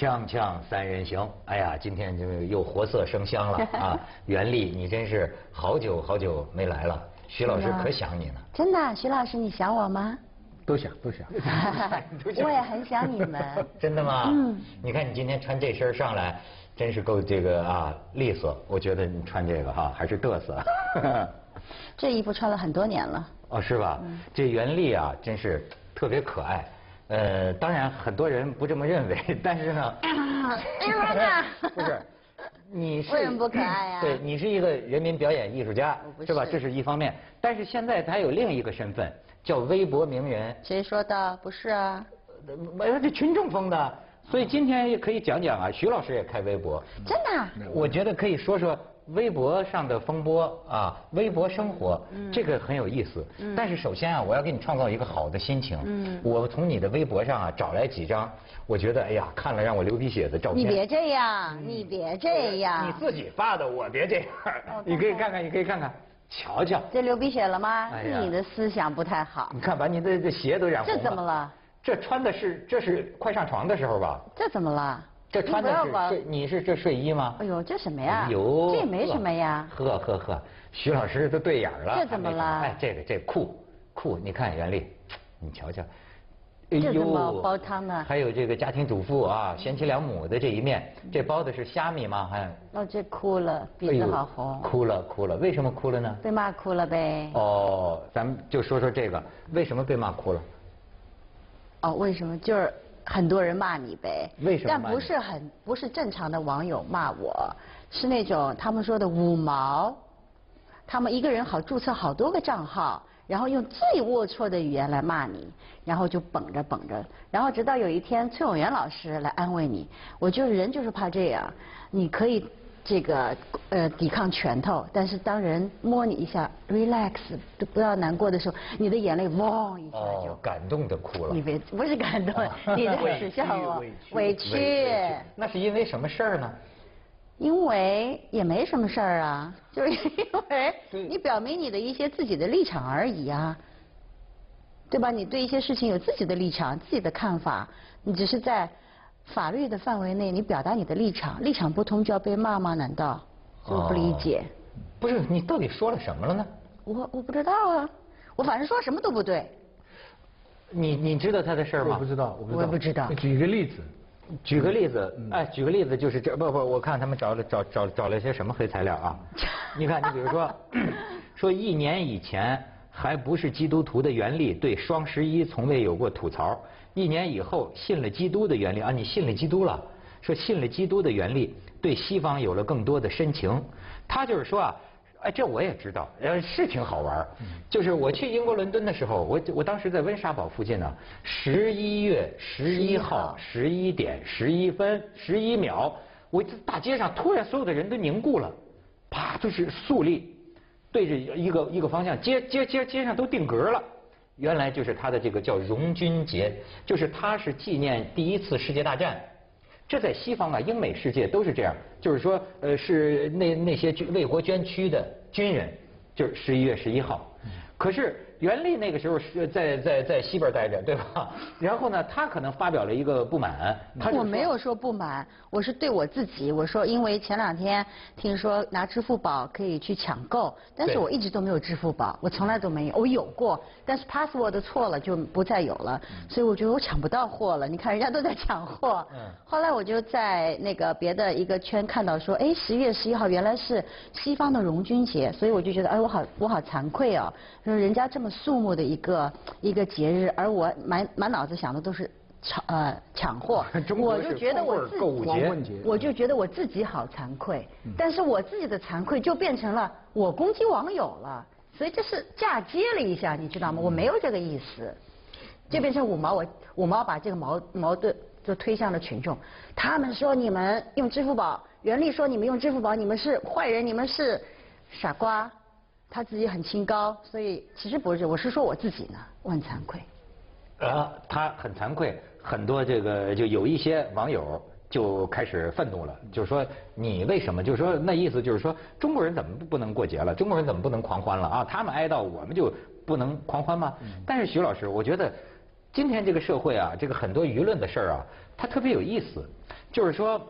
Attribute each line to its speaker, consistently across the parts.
Speaker 1: 锵锵三人行，哎呀，今天就又活色生香了 啊！袁丽，你真是好久好久没来了，徐老师可想你呢。
Speaker 2: 真的，徐老师，你想我吗？
Speaker 3: 都想 都想。
Speaker 2: 我也很想你们。
Speaker 1: 真的吗？嗯。你看你今天穿这身上来，真是够这个啊利索。我觉得你穿这个哈还是嘚瑟。
Speaker 2: 这衣服穿了很多年了。哦，
Speaker 1: 是吧？这袁丽啊，真是特别可爱。呃，当然很多人不这么认为，但是呢 不是，你是
Speaker 2: 为什么不可爱呀？
Speaker 1: 对你是一个人民表演艺术家，是吧？这是一方面，但是现在他有另一个身份，叫微博名人。
Speaker 2: 谁说的？不是啊，
Speaker 1: 没有这群众封的，所以今天也可以讲讲啊。徐老师也开微博，
Speaker 2: 真的？
Speaker 1: 我觉得可以说说。微博上的风波啊，微博生活，这个很有意思。但是首先啊，我要给你创造一个好的心情。我从你的微博上啊找来几张，我觉得哎呀，看了让我流鼻血的照片。
Speaker 2: 你别这样，你别这样。
Speaker 1: 你自己发的，我别这样。你可以看看，你可以看看，瞧瞧。
Speaker 2: 这流鼻血了吗？你的思想不太好。
Speaker 1: 你看，把你的这鞋都染红
Speaker 2: 了。这怎么了？
Speaker 1: 这穿的是，这是快上床的时候吧？
Speaker 2: 这怎么了？
Speaker 1: 这穿的是睡，你是这睡衣吗？
Speaker 2: 哎呦，这什么呀？呦，这也没什么呀。
Speaker 1: 呵呵呵，徐老师都对眼了。
Speaker 2: 这怎么了？哎，
Speaker 1: 这个这酷酷，你看袁丽，你瞧瞧。
Speaker 2: 这怎么煲汤呢？
Speaker 1: 还有这个家庭主妇啊，贤妻良母的这一面，这包的是虾米吗？还？
Speaker 2: 哦，这哭了，鼻子好红。
Speaker 1: 哭了哭了，为什么哭了呢？
Speaker 2: 被骂哭了呗。
Speaker 1: 哦，咱们就说说这个，为什么被骂哭了？
Speaker 2: 哦，为什么？就是。很多人骂你呗，
Speaker 1: 为什么？
Speaker 2: 但不是很不是正常的网友骂我，是那种他们说的五毛，他们一个人好注册好多个账号，然后用最龌龊的语言来骂你，然后就绷着绷着，然后直到有一天崔永元老师来安慰你，我就是人就是怕这样，你可以。这个呃，抵抗拳头，但是当人摸你一下，relax，都不要难过的时候，你的眼泪汪一下就
Speaker 1: 感动的哭了。
Speaker 2: 你别不是感动，你在耻笑我，委屈。
Speaker 1: 那是因为什么事儿呢？
Speaker 2: 因为也没什么事儿啊，就是因为你表明你的一些自己的立场而已啊，对吧？你对一些事情有自己的立场、自己的看法，你只是在。法律的范围内，你表达你的立场，立场不通就要被骂吗？难道？我不理解。
Speaker 1: 不是，你到底说了什么了呢？
Speaker 2: 我我不知道啊，我反正说什么都不对。
Speaker 1: 你你知道他的事儿吗？
Speaker 3: 我不知道，
Speaker 2: 我不知道。我不知道。
Speaker 3: 举个例子，
Speaker 1: 举个例子，哎，举个例子就是这不不，我看他们找了找找找了些什么黑材料啊？你看，你比如说，说一年以前还不是基督徒的袁立对双十一从未有过吐槽。一年以后信了基督的原理啊，你信了基督了，说信了基督的原理对西方有了更多的深情。他就是说啊，哎，这我也知道，呃，是挺好玩。就是我去英国伦敦的时候，我我当时在温莎堡附近呢，十一月十一号十一点十一分十一秒，我大街上突然所有的人都凝固了，啪，就是肃立，对着一个一个方向，街街街街上都定格了。原来就是他的这个叫荣军节，就是他是纪念第一次世界大战。这在西方啊，英美世界都是这样，就是说，呃，是那那些为国捐躯的军人，就是十一月十一号。可是。袁立那个时候是在在在西边待着，对吧？然后呢，他可能发表了一个不满。
Speaker 2: 我没有说不满，我是对我自己，我说因为前两天听说拿支付宝可以去抢购，但是我一直都没有支付宝，我从来都没有，我有过，但是 password 错了就不再有了，所以我觉得我抢不到货了。你看人家都在抢货。嗯。后来我就在那个别的一个圈看到说，哎，十一月十一号原来是西方的荣军节，所以我就觉得，哎，我好我好惭愧哦，说人家这么。肃穆的一个一个节日，而我满满脑子想的都是抢呃抢货，我就觉得我自己，我就觉得我自己好惭愧，但是我自己的惭愧就变成了我攻击网友了，所以这是嫁接了一下，你知道吗？我没有这个意思，就变成五毛，我五毛把这个矛矛盾就推向了群众，他们说你们用支付宝，袁立说你们用支付宝，你们是坏人，你们是傻瓜。他自己很清高，所以其实不是，我是说我自己呢，我很惭愧。
Speaker 1: 呃，他很惭愧，很多这个就有一些网友就开始愤怒了，就是说你为什么？就是说那意思就是说中国人怎么不能过节了？中国人怎么不能狂欢了啊？他们哀悼，我们就不能狂欢吗？但是徐老师，我觉得今天这个社会啊，这个很多舆论的事儿啊，它特别有意思。就是说，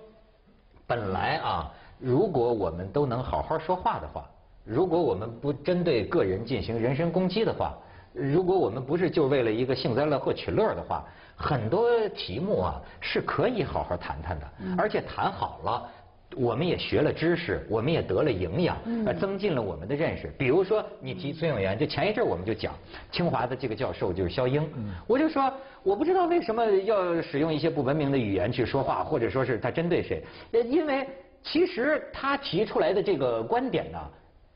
Speaker 1: 本来啊，如果我们都能好好说话的话，如果我们不针对个人进行人身攻击的话，如果我们不是就为了一个幸灾乐祸取乐的话，很多题目啊是可以好好谈谈的，而且谈好了。我们也学了知识，我们也得了营养，呃，增进了我们的认识。比如说，你提崔永元，就前一阵我们就讲清华的这个教授就是肖英，我就说我不知道为什么要使用一些不文明的语言去说话，或者说是他针对谁？呃，因为其实他提出来的这个观点呢，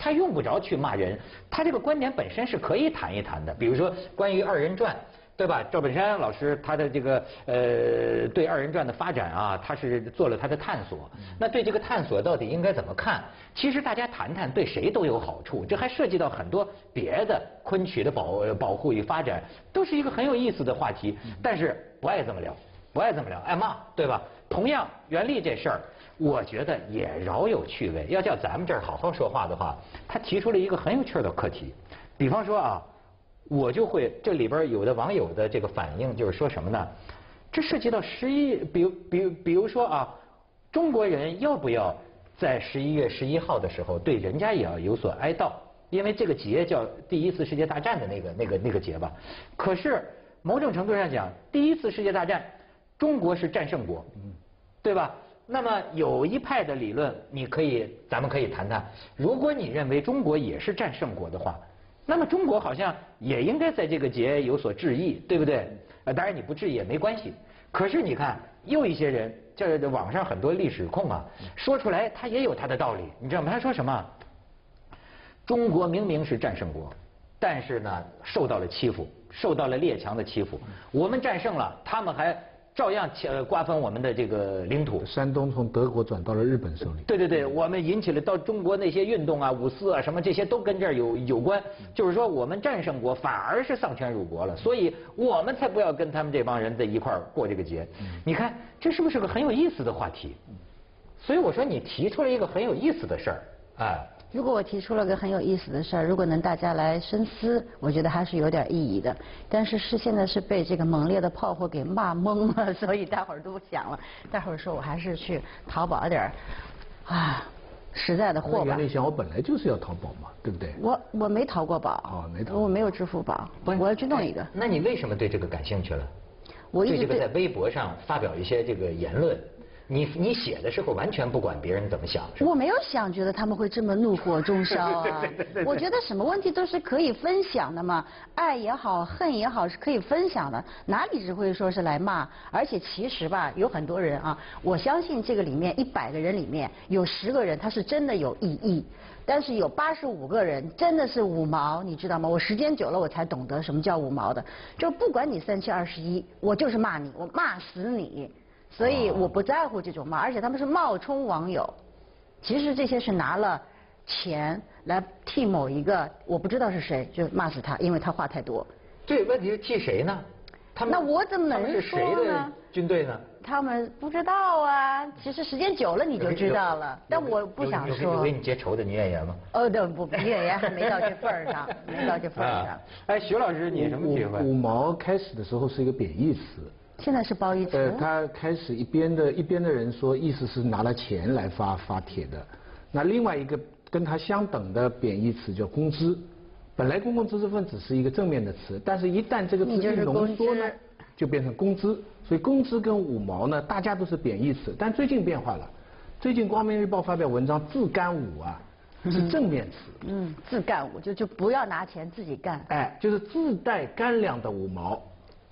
Speaker 1: 他用不着去骂人，他这个观点本身是可以谈一谈的。比如说关于二人转。对吧？赵本山老师他的这个呃对二人转的发展啊，他是做了他的探索。那对这个探索到底应该怎么看？其实大家谈谈对谁都有好处。这还涉及到很多别的昆曲的保保护与发展，都是一个很有意思的话题。但是不爱这么聊，不爱这么聊，爱骂，对吧？同样，袁立这事儿，我觉得也饶有趣味。要叫咱们这儿好好说话的话，他提出了一个很有趣的课题，比方说啊。我就会这里边有的网友的这个反应就是说什么呢？这涉及到十一，比如比如比如说啊，中国人要不要在十一月十一号的时候对人家也要有所哀悼？因为这个节叫第一次世界大战的那个那个那个节吧。可是某种程度上讲，第一次世界大战中国是战胜国，对吧？那么有一派的理论，你可以咱们可以谈谈。如果你认为中国也是战胜国的话。那么中国好像也应该在这个节有所质疑，对不对？呃，当然你不质疑也没关系。可是你看，又一些人，这网上很多历史控啊，说出来他也有他的道理，你知道吗？他说什么？中国明明是战胜国，但是呢，受到了欺负，受到了列强的欺负。我们战胜了，他们还。照样呃瓜分我们的这个领土。
Speaker 3: 山东从德国转到了日本手里。
Speaker 1: 对对对，我们引起了到中国那些运动啊、五四啊什么这些都跟这儿有有关。就是说我们战胜国反而是丧权辱国了，所以我们才不要跟他们这帮人在一块儿过这个节。你看这是不是个很有意思的话题？所以我说你提出了一个很有意思的事儿，哎。
Speaker 2: 如果我提出了个很有意思的事儿，如果能大家来深思，我觉得还是有点意义的。但是是现在是被这个猛烈的炮火给骂懵了，所以大伙儿都不想了。大伙儿说我还是去淘宝点儿啊实在的货吧。
Speaker 3: 原来想我本来就是要淘宝嘛，对不对？
Speaker 2: 我我没淘过宝。
Speaker 3: 哦，没淘。
Speaker 2: 我没有支付宝，我要去弄一个。
Speaker 1: 那你为什么对这个感兴趣了？
Speaker 2: 我
Speaker 1: 对这个在微博上发表一些这个言论。你你写的时候完全不管别人怎么想，
Speaker 2: 我没有想觉得他们会这么怒火中烧啊。我觉得什么问题都是可以分享的嘛，爱也好，恨也好是可以分享的，哪里只会说是来骂？而且其实吧，有很多人啊，我相信这个里面一百个人里面有十个人他是真的有异议，但是有八十五个人真的是五毛，你知道吗？我时间久了我才懂得什么叫五毛的，就不管你三七二十一，我就是骂你，我骂死你。所以我不在乎这种骂，而且他们是冒充网友，其实这些是拿了钱来替某一个我不知道是谁就骂死他，因为他话太多。
Speaker 1: 对，问题是替谁呢？
Speaker 2: 他们那我怎么能
Speaker 1: 是谁的军队呢？
Speaker 2: 他们不知道啊，其实时间久了你就知道了。但我不想说。
Speaker 1: 有给你结仇的女演员吗？
Speaker 2: 哦，对，不，女演员还没到这份儿上，没到这份儿上。
Speaker 1: 哎，徐老师，你什么体会？
Speaker 3: 五毛开始的时候是一个贬义词。
Speaker 2: 现在是褒义词。呃，
Speaker 3: 他开始一边的一边的人说，意思是拿了钱来发发帖的。那另外一个跟他相等的贬义词叫工资。本来公共知识分子是一个正面的词，但是一旦这个词一浓缩呢，就变成工资。所以工资跟五毛呢，大家都是贬义词。但最近变化了，最近光明日报发表文章，自干五啊是正面词。
Speaker 2: 嗯，自干五就就不要拿钱自己干。
Speaker 3: 哎，就是自带干粮的五毛。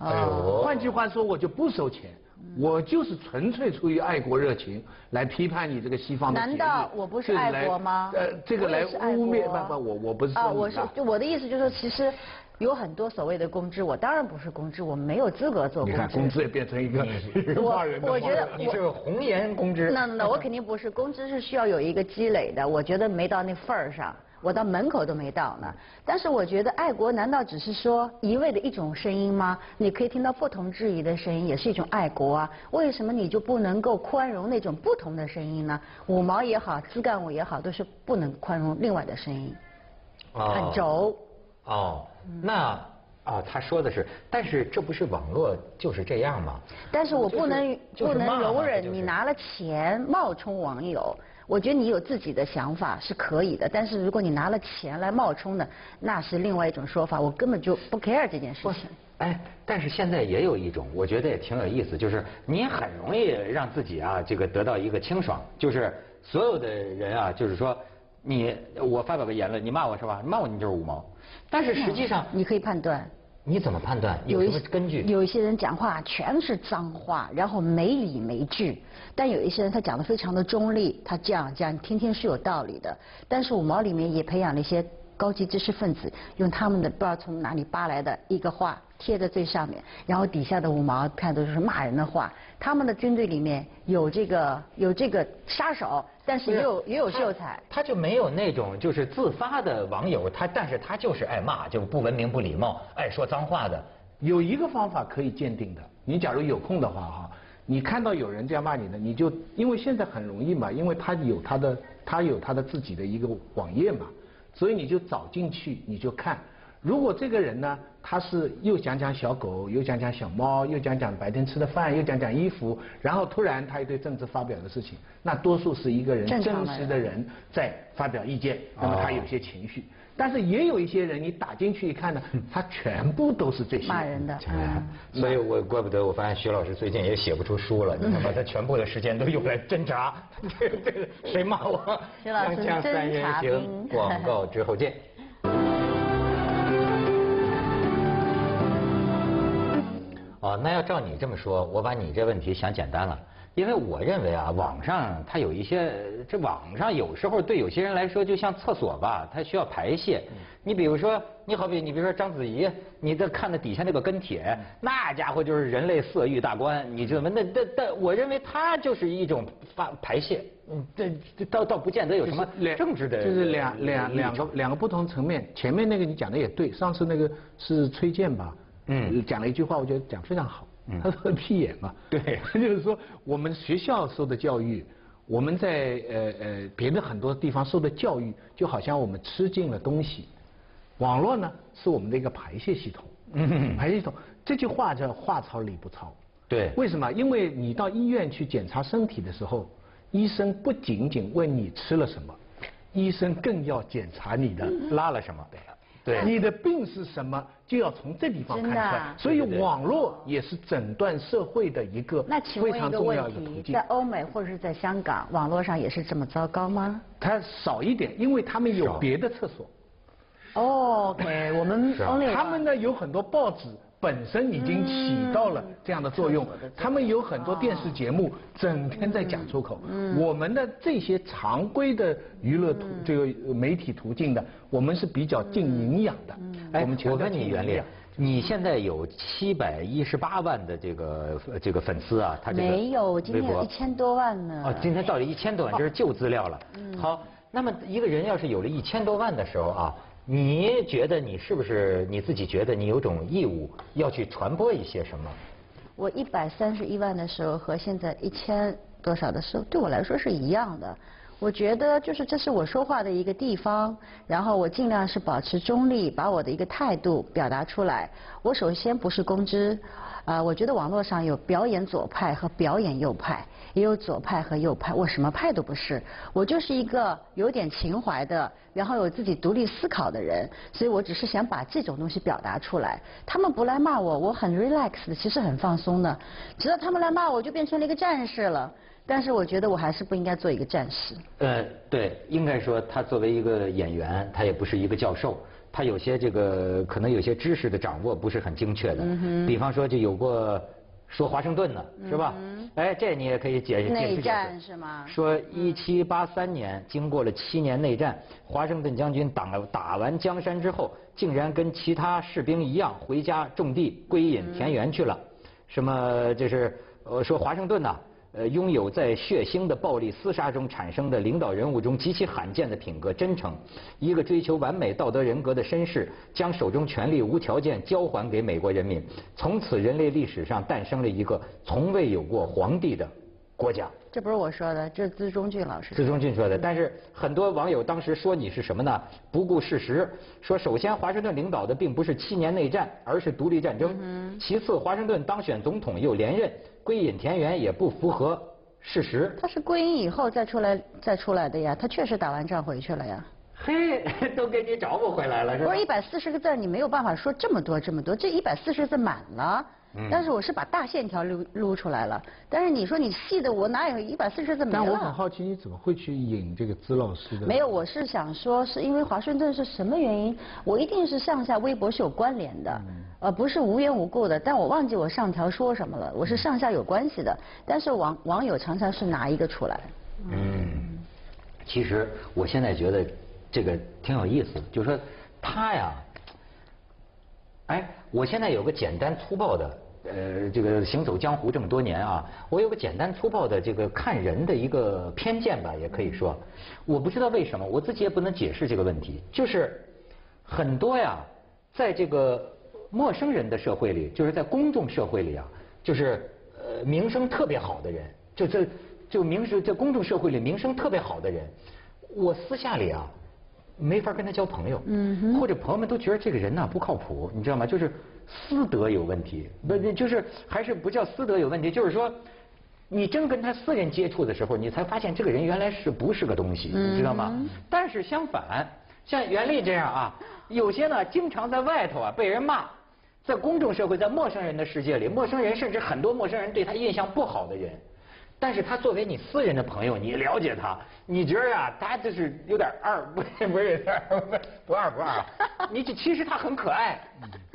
Speaker 3: 哦，换句话说，我就不收钱，我就是纯粹出于爱国热情来批判你这个西方的。
Speaker 2: 难道我不是爱国吗？呃，
Speaker 3: 这个来污蔑，不不，我我不是啊，
Speaker 2: 我是就我的意思就是说，其实有很多所谓的公知，我当然不是公知，我没有资格做公知。
Speaker 3: 你看，公知也变成一个
Speaker 2: 我我觉得
Speaker 1: 你是红颜公知。
Speaker 2: 那那我肯定不是，公知是需要有一个积累的，我觉得没到那份儿上。我到门口都没到呢，但是我觉得爱国难道只是说一味的一种声音吗？你可以听到不同质疑的声音，也是一种爱国啊。为什么你就不能够宽容那种不同的声音呢？五毛也好，自干五也好，都是不能宽容另外的声音。很轴。
Speaker 1: 哦，那啊，他说的是，但是这不是网络就是这样吗？
Speaker 2: 但是我不能
Speaker 1: 就是
Speaker 2: 不能容忍
Speaker 1: 就是
Speaker 2: 你拿了钱冒充网友。我觉得你有自己的想法是可以的，但是如果你拿了钱来冒充的，那是另外一种说法。我根本就不 care 这件事情。
Speaker 1: 哎，但是现在也有一种，我觉得也挺有意思，就是你很容易让自己啊，这个得到一个清爽，就是所有的人啊，就是说你我发表个言论，你骂我是吧？骂我你就是五毛，但是实际上
Speaker 2: 你可以判断。
Speaker 1: 你怎么判断？有什么根据？
Speaker 2: 有一些人讲话全是脏话，然后没理没据；但有一些人他讲的非常的中立，他这样讲听听是有道理的。但是五毛里面也培养了一些高级知识分子，用他们的不知道从哪里扒来的一个话贴在最上面，然后底下的五毛看都是骂人的话。他们的军队里面有这个有这个杀手，但是也有也有秀才。
Speaker 1: 他就没有那种就是自发的网友，他但是他就是爱骂，就不文明不礼貌，爱说脏话的。
Speaker 3: 有一个方法可以鉴定的，你假如有空的话哈，你看到有人这样骂你的，你就因为现在很容易嘛，因为他有他的他有他的自己的一个网页嘛，所以你就找进去你就看。如果这个人呢，他是又讲讲小狗，又讲讲小猫，又讲讲白天吃的饭，又讲讲衣服，然后突然他一对政治发表的事情，那多数是一个人真
Speaker 2: 正常的
Speaker 3: 实的人在发表意见，那么他有些情绪。但是也有一些人，你打进去一看呢，他全部都是这些
Speaker 2: 骂人的。嗯
Speaker 1: 所以我怪不得我发现徐老师最近也写不出书了，你看把他全部的时间都用来侦查，这个这个谁骂我？
Speaker 2: 徐老师
Speaker 1: 锵锵三人行
Speaker 2: 兵，
Speaker 1: 广告之后见。哦，那要照你这么说，我把你这问题想简单了，因为我认为啊，网上它有一些，这网上有时候对有些人来说就像厕所吧，它需要排泄。你比如说，你好比你比如说章子怡，你这看的底下那个跟帖，那家伙就是人类色欲大观，你知道吗？那那但我认为它就是一种发排泄，嗯，这这倒倒不见得有什么政治的，
Speaker 3: 就是两两两个两个不同层面。前面那个你讲的也对，上次那个是崔健吧？
Speaker 1: 嗯
Speaker 3: 讲了一句话，我觉得讲非常好。他说屁眼嘛，
Speaker 1: 对
Speaker 3: 就是说我们学校受的教育，我们在呃呃别的很多地方受的教育，就好像我们吃进了东西。网络呢是我们的一个排泄系统，
Speaker 1: 嗯
Speaker 3: 排泄系统这句话叫话糙理不糙。
Speaker 1: 对
Speaker 3: 为什么？因为你到医院去检查身体的时候，医生不仅仅问你吃了什么，医生更要检查你的
Speaker 1: 拉了什么？对
Speaker 3: 你的病是什么，就要从这地方看出来
Speaker 2: 真的啊。
Speaker 3: 所以
Speaker 1: 对对对
Speaker 3: 网络也是诊断社会的一个
Speaker 2: 那请
Speaker 3: 非
Speaker 2: 问一个
Speaker 3: 常重要
Speaker 2: 问题，
Speaker 3: 的途径
Speaker 2: 在。欧美或者是在香港，网络上也是这么糟糕吗？
Speaker 3: 它少一点，因为他们有别的厕所。
Speaker 2: 哦，OK，我们 only
Speaker 3: 他们呢有很多报纸本身已经起到了这样的作用，他们有很多电视节目整天在讲出口。我们的这些常规的娱乐途这个媒体途径的，我们是比较尽营养的。
Speaker 1: 哎
Speaker 3: 我们，强
Speaker 1: 我
Speaker 3: 调
Speaker 1: 问你袁丽
Speaker 3: 尽营养，
Speaker 1: 你现在有七百一十八万的这个呃这个粉丝啊，他这个
Speaker 2: 没有，今天
Speaker 1: 微博。
Speaker 2: 有一千多万呢。
Speaker 1: 哦，今天到了一千多万，这是旧资料了。
Speaker 2: 嗯。
Speaker 1: 好，那么一个人要是有了一千多万的时候啊，你觉得你是不是你自己觉得你有种义务要去传播一些什么？
Speaker 2: 我一百三十一万的时候和现在一千多少的时候，对我来说是一样的。我觉得就是这是我说话的一个地方，然后我尽量是保持中立，把我的一个态度表达出来。我首先不是公知，啊、我觉得网络上有表演左派和表演右派，也有左派和右派，我什么派都不是，我就是一个有点情怀的，然后有自己独立思考的人，所以我只是想把这种东西表达出来。他们不来骂我，我很 relax 的，其实很放松的。直到他们来骂我，就变成了一个战士了。但是我觉得我还是不应该做一个战士。
Speaker 1: 呃，对，应该说他作为一个演员，他也不是一个教授，他有些这个可能有些知识的掌握不是很精确的。
Speaker 2: 嗯
Speaker 1: 比方说就有过说华盛顿的，是吧？哎，这你也可以解释。
Speaker 2: 内战是吗
Speaker 1: 说一七八三年，经过了七年内战，华盛顿将军打打完江山之后，竟然跟其他士兵一样回家种地、归隐田园去了。什么？这是呃说华盛顿呐、呃，拥有在血腥的暴力厮杀中产生的领导人物中极其罕见的品格真诚，一个追求完美道德人格的绅士，将手中权力无条件交还给美国人民，从此人类历史上诞生了一个从未有过皇帝的国家。
Speaker 2: 这不是我说的，这是资中俊老师。
Speaker 1: 资中俊说的，但是很多网友当时说你是什么呢？不顾事实，说首先华盛顿领导的并不是七年内战，而是独立战争。其次，华盛顿当选总统又连任，归隐田园也不符合事实。
Speaker 2: 他是归隐以后再出来再出来的呀，他确实打完仗回去了呀。
Speaker 1: 嘿，都给你找不回来了，是吧？
Speaker 2: 不是一百四十个字，你没有办法说这么多这么多，这一百四十字满了。但是我是把大线条撸撸出来了，但是你说你细的，我哪有一百四十字没
Speaker 3: 但我很好奇，你怎么会去引这个资老师的？
Speaker 2: 没有，我是想说，是因为华盛顿是什么原因？我一定是上下微博是有关联的，呃，不是无缘无故的。但我忘记我上条说什么了，我是上下有关系的。但是网网友常常是拿一个出来。
Speaker 1: 嗯，其实我现在觉得这个挺有意思，就是说他呀，哎，我现在有个简单粗暴的。呃，这个行走江湖这么多年啊，我有个简单粗暴的这个看人的一个偏见吧，也可以说，我不知道为什么，我自己也不能解释这个问题，就是很多呀，在这个陌生人的社会里，就是在公众社会里啊，就是呃名声特别好的人，就这就名声在公众社会里名声特别好的人，我私下里啊没法跟他交朋友，嗯，或者朋友们都觉得这个人呢不靠谱，你知道吗？就是。私德有问题，不就是还是不叫私德有问题？就是说，你真跟他私人接触的时候，你才发现这个人原来是不是个东西，你知道吗？但是相反，像袁立这样啊，有些呢经常在外头啊被人骂，在公众社会，在陌生人的世界里，陌生人甚至很多陌生人对他印象不好的人。但是他作为你私人的朋友，你了解他，你觉得啊，他就是有点二，不 不是 不二不二啊，你这其实他很可爱，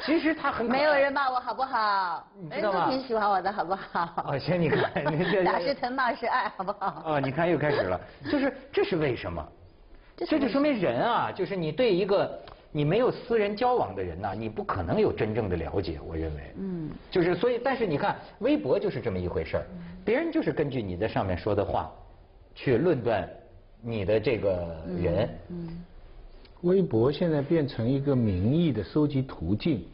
Speaker 1: 其实他很
Speaker 2: 没有人骂我好不好？
Speaker 1: 知道吗？
Speaker 2: 都挺喜欢我的好不好？
Speaker 1: 哦，行，你看，
Speaker 2: 打是疼，骂是爱，好不好？
Speaker 1: 哦，你看又开始了，就是这是为什么？这就说明人啊，就是你对一个。你没有私人交往的人呐，你不可能有真正的了解。我认为，嗯，就是所以，但是你看，微博就是这么一回事儿，别人就是根据你在上面说的话，去论断你的这个人。嗯，
Speaker 3: 微博现在变成一个民意的收集途径，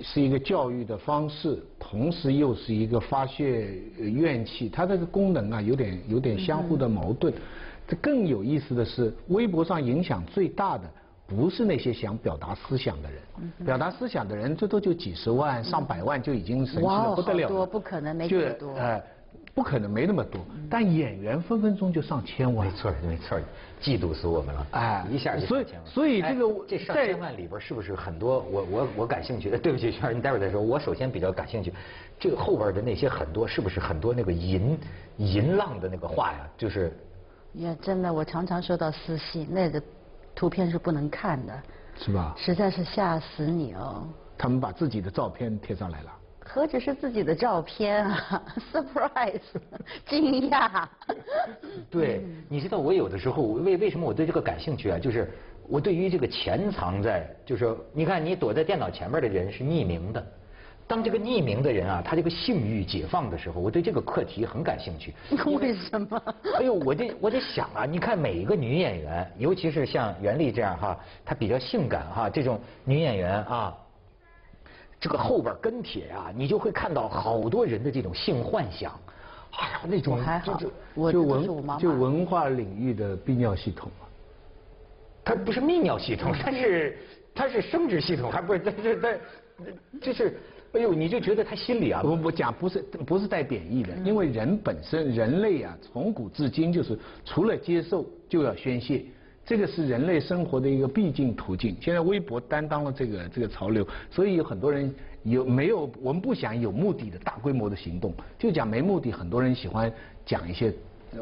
Speaker 3: 是一个教育的方式，同时又是一个发泄怨气。它这个功能啊，有点有点相互的矛盾。这更有意思的是，微博上影响最大的。不是那些想表达思想的人，表达思想的人最多就几十万、上百万就已经神奇的不得了。
Speaker 2: 多不可能没那么多。哎，
Speaker 3: 不可能没那么多。但演员分分钟就上千万。
Speaker 1: 没错，没错，嫉妒死我们了。哎，一下就
Speaker 3: 所以，所以这个
Speaker 1: 这上千万里边是不是很多？我我我感兴趣的。对不起，圈儿，你待会儿再说。我首先比较感兴趣，这个后边的那些很多是不是很多那个银银浪的那个话呀？就是。
Speaker 2: 也，真的，我常常收到私信，那个。图片是不能看的，
Speaker 3: 是吧？
Speaker 2: 实在是吓死你哦！
Speaker 3: 他们把自己的照片贴上来了。
Speaker 2: 何止是自己的照片啊！surprise，惊讶。
Speaker 1: 对，你知道我有的时候为为什么我对这个感兴趣啊？就是我对于这个潜藏在，就是你看你躲在电脑前面的人是匿名的。当这个匿名的人啊，他这个性欲解放的时候，我对这个课题很感兴趣。
Speaker 2: 为什么？
Speaker 1: 哎呦，我这我得想啊，你看每一个女演员，尤其是像袁丽这样哈，她比较性感哈，这种女演员啊，这个后边跟帖啊，你就会看到好多人的这种性幻想，哎呀，那种
Speaker 2: 就
Speaker 3: 就就文就文化领域的泌尿系统啊，
Speaker 1: 它不是泌尿系统，它是它是生殖系统，还不是它是它这是。哎呦，你就觉得他心里啊，
Speaker 3: 我我讲不是不是带贬义的，因为人本身人类啊，从古至今就是除了接受就要宣泄，这个是人类生活的一个必经途径。现在微博担当了这个这个潮流，所以有很多人有没有我们不想有目的的大规模的行动，就讲没目的。很多人喜欢讲一些，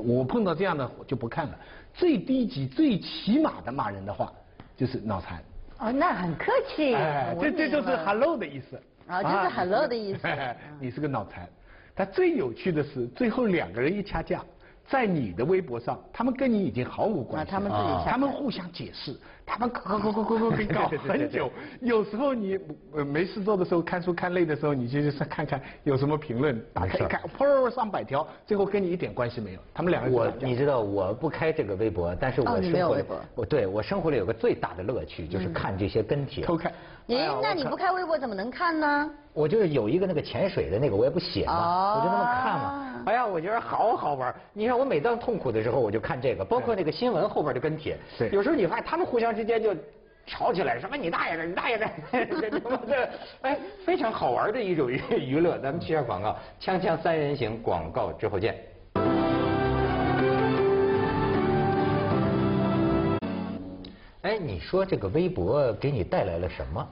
Speaker 3: 我碰到这样的我就不看了。最低级最起码的骂人的话就是脑残。
Speaker 2: 哦，那很客气。哎，
Speaker 3: 这这就是 hello 的意思。
Speaker 2: 啊，就是 hello 的意思。
Speaker 3: 你是个脑残。他最有趣的是，最后两个人一掐架，在你的微博上，他们跟你已经毫无关系。
Speaker 2: 啊他们
Speaker 3: 他们互相解释，他们搞搞搞搞搞搞搞很久。有时候你呃没事做的时候，看书看累的时候，你就去看看有什么评论，打开一看，砰上百条，最后跟你一点关系没有。他们两个
Speaker 1: 我你知道我不开这个微博，但是我生活里
Speaker 2: 没有微博
Speaker 1: 我对我生活里有个最大的乐趣就是看这些跟帖。
Speaker 3: 偷看。
Speaker 2: 咦
Speaker 1: 哎
Speaker 2: 那你不开微博怎么能看呢？
Speaker 1: 我就是有一个那个潜水的那个，我也不写嘛，
Speaker 2: 哦
Speaker 1: 我就那么看嘛。哎呀，我觉得好好玩。你看我每当痛苦的时候，我就看这个，包括那个新闻后边的跟帖。
Speaker 3: 对
Speaker 1: 有时候你发现他们互相之间就吵起来，什么你大爷的，你大爷的，哎，非常好玩的一种娱娱乐。咱们去下广告，锵锵三人行广告之后见。你说这个微博给你带来了什么？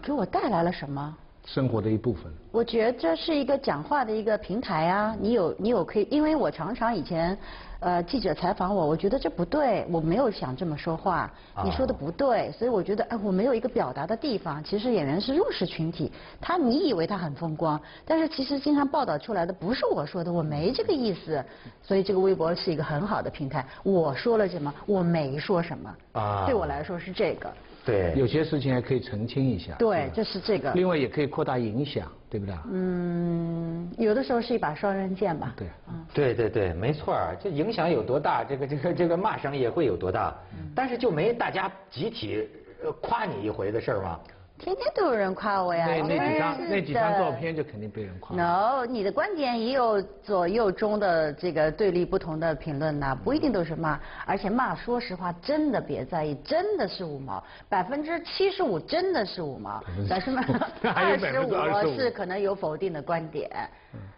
Speaker 2: 给我带来了什么？
Speaker 3: 生活的一部分。
Speaker 2: 我觉得这是一个讲话的一个平台啊，你有你有可以，因为我常常以前，呃，记者采访我，我觉得这不对，我没有想这么说话，
Speaker 1: 啊
Speaker 2: 你说的不对，所以我觉得哎，我没有一个表达的地方。其实演员是弱势群体，他你以为他很风光，但是其实经常报道出来的不是我说的，我没这个意思，所以这个微博是一个很好的平台。我说了什么，我没说什么，
Speaker 1: 啊
Speaker 2: 对我来说是这个，
Speaker 1: 对
Speaker 3: 有些事情还可以澄清一下。
Speaker 2: 对，就是这个。
Speaker 3: 另外也可以扩大影响，对不对？
Speaker 2: 嗯，有的时候是一把双刃剑吧。
Speaker 3: 对。
Speaker 1: 对对对，没错儿，这影响有多大，这个这个这个骂声也会有多大，但是就没大家集体呃夸你一回的事儿吗？
Speaker 2: 天天都有人夸我呀。
Speaker 3: 那那几张那几张照。片就肯定被人夸。
Speaker 2: No，你的观点也有左右中的这个对立不同的评论呐，不一定都是骂，而且骂，说实话，真的别在意，真的是五毛，百分之七十五真的是五毛，百分之二十五
Speaker 3: 25%
Speaker 2: 是可能有否定的观点。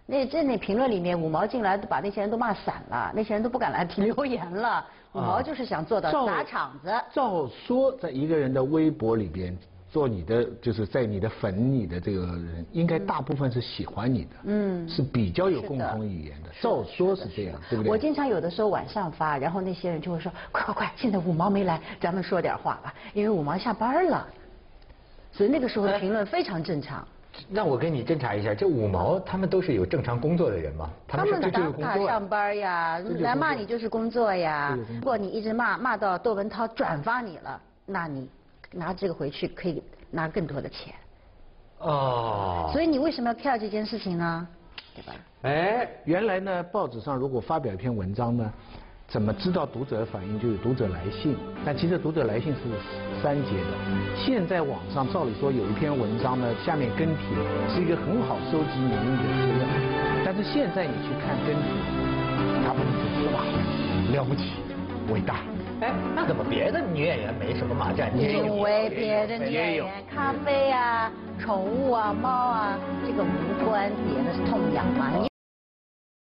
Speaker 2: 那这那评论里面五毛进来都把那些人都骂散了，那些人都不敢来提留言了。五毛就是想做到砸场子。
Speaker 3: 照说，在一个人的微博里边做你的，就是在你的粉你的这个人，应该大部分是喜欢你的，
Speaker 2: 嗯
Speaker 3: 是比较有共同语言的。
Speaker 2: 的
Speaker 3: 照说是这样，对不对？
Speaker 2: 我经常有的时候晚上发，然后那些人就会说：“快快快，现在五毛没来，咱们说点话吧，因为五毛下班了。”所以那个时候的评论非常正常。
Speaker 1: 那我跟你侦查一下，这五毛他们都是有正常工作的人吗？
Speaker 2: 他们
Speaker 1: 们是
Speaker 2: 打卡上班呀，来骂你就是工作呀。如果你一直骂骂到窦文涛转发你了，那你拿这个回去可以拿更多的钱。
Speaker 1: 哦，
Speaker 2: 所以你为什么要 care 这件事情呢？对吧？
Speaker 1: 哎，
Speaker 3: 原来呢，报纸上如果发表一篇文章呢，怎么知道读者的反应？就有读者来信，但其实读者来信是三节的。现在网上照理说有一篇文章呢，下面跟帖是一个很好收集民意的资料，但是现在你去看跟帖，大部分就是哇，了不起，伟大。
Speaker 1: 哎，那怎么别的女演员没什么马战？你
Speaker 2: 因为别的女演员咖啡啊、宠物啊、猫啊，这个无关，别的是痛痒嘛。你